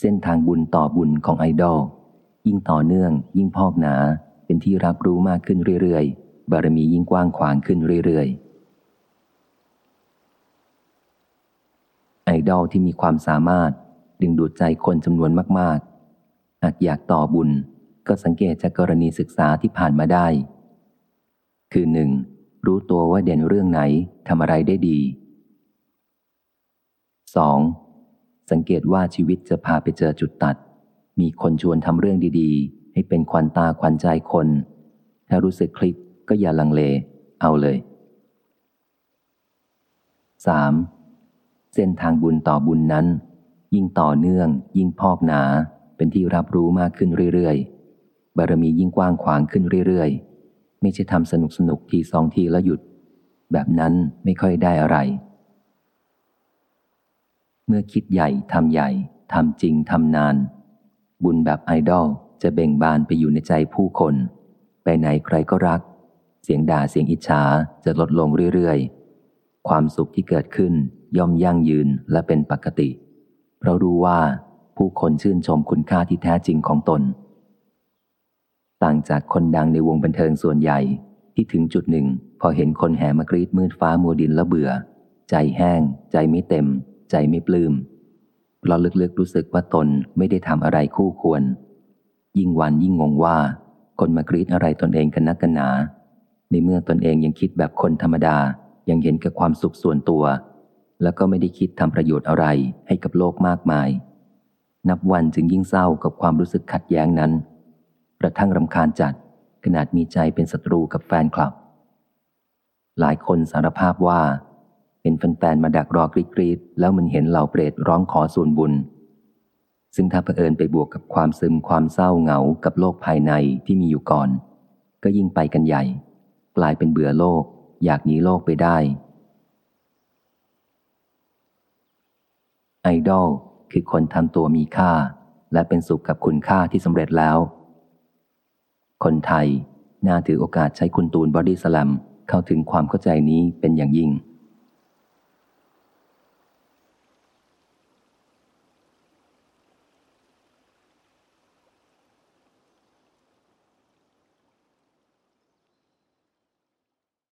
เส้นทางบุญต่อบุญของไอดอลยิ่งต่อเนื่อง ยิ่งพอกหนา เป็นที่รับรู้มากขึ้นเรื่อยๆ บารมียิ่งกว้างขวางขึ้นเรื่อยๆ ไอดอลที่มีความสามารถดึงดูดใจคนจำนวนมากๆ หากอยากต่อบุญก็สังเกตจากกรณีศึกษาที่ผ่านมาได้ คือหนึ่งรู้ตัวว่าเด่นเรื่องไหนทำอะไรได้ดี 2. สังเกตว่าชีวิตจะพาไปเจอจุดตัด มีคนชวนทำเรื่องดีๆ ให้เป็นควันตาควันใจคน ถ้ารู้สึกคลิกก็อย่าลังเล เอาเลย 3. เส้นทางบุญต่อบุญนั้น ยิ่งต่อเนื่อง ยิ่งพอกหนา เป็นที่รับรู้มากขึ้นเรื่อยๆ บารมียิ่งกว้างขวางขึ้นเรื่อยๆ ไม่ใช่ทำสนุกสนุกทีสองทีแล้วหยุด แบบนั้นไม่ค่อยได้อะไร เมื่อคิดใหญ่ทำใหญ่ทำจริงทำนาน บุญแบบไอดอลจะเบ่งบานไปอยู่ในใจผู้คน ไปไหนใครก็รัก เสียงด่าเสียงอิจฉาจะลดลงเรื่อยๆ ความสุขที่เกิดขึ้นย่อมยั่งยืนและเป็นปกติ เพราะรู้ว่าผู้คนชื่นชมคุณค่าที่แท้จริงของตน ต่างจากคนดังในวงบันเทิงส่วนใหญ่ที่ถึงจุดหนึ่ง พอเห็นคนแห่มากรีดมืดฟ้ามัวดินแล้วเบื่อ ใจแห้ง ใจไม่เต็ม ใจไม่ปลืม้มเราลึกๆรู้สึกว่าตนไม่ได้ทำอะไรคู่ควร ยิ่งวันยิ่งงงว่า คนมากรีดอะไรตนเองกันนักกันหนา ในเมื่อตนเองยังคิดแบบคนธรรมดายังเห็นกับความสุขส่วนตัว แล้วก็ไม่ได้คิดทำประโยชน์อะไรให้กับโลกมากมาย นับวันจึงยิ่งเศร้ากับความรู้สึกขัดแย้งนั้นกระทั่งรำคาญจัดขนาดมีใจเป็นศัตรูกับแฟนคลับ หลายคนสารภาพว่า เห็นแฟนๆมาดักรอกรีดๆแล้วมันเห็นเหล่าเปรตร้องขอส่วนบุญ ซึ่งถ้าเผอิญไปบวกกับความซึมความเศร้าเหงากับโลกภายในที่มีอยู่ก่อน ก็ยิ่งไปกันใหญ่ กลายเป็นเบื่อโลก อยากหนีโลกไปได้ไอดอลคือคนทำตัวมีค่า และเป็นสุขกับคุณค่าที่สำเร็จแล้ว คนไทยน่าถือโอกาสใช้คุณตูนบอดี้สลัมเข้าถึงความเข้าใจนี้เป็นอย่างยิ่ง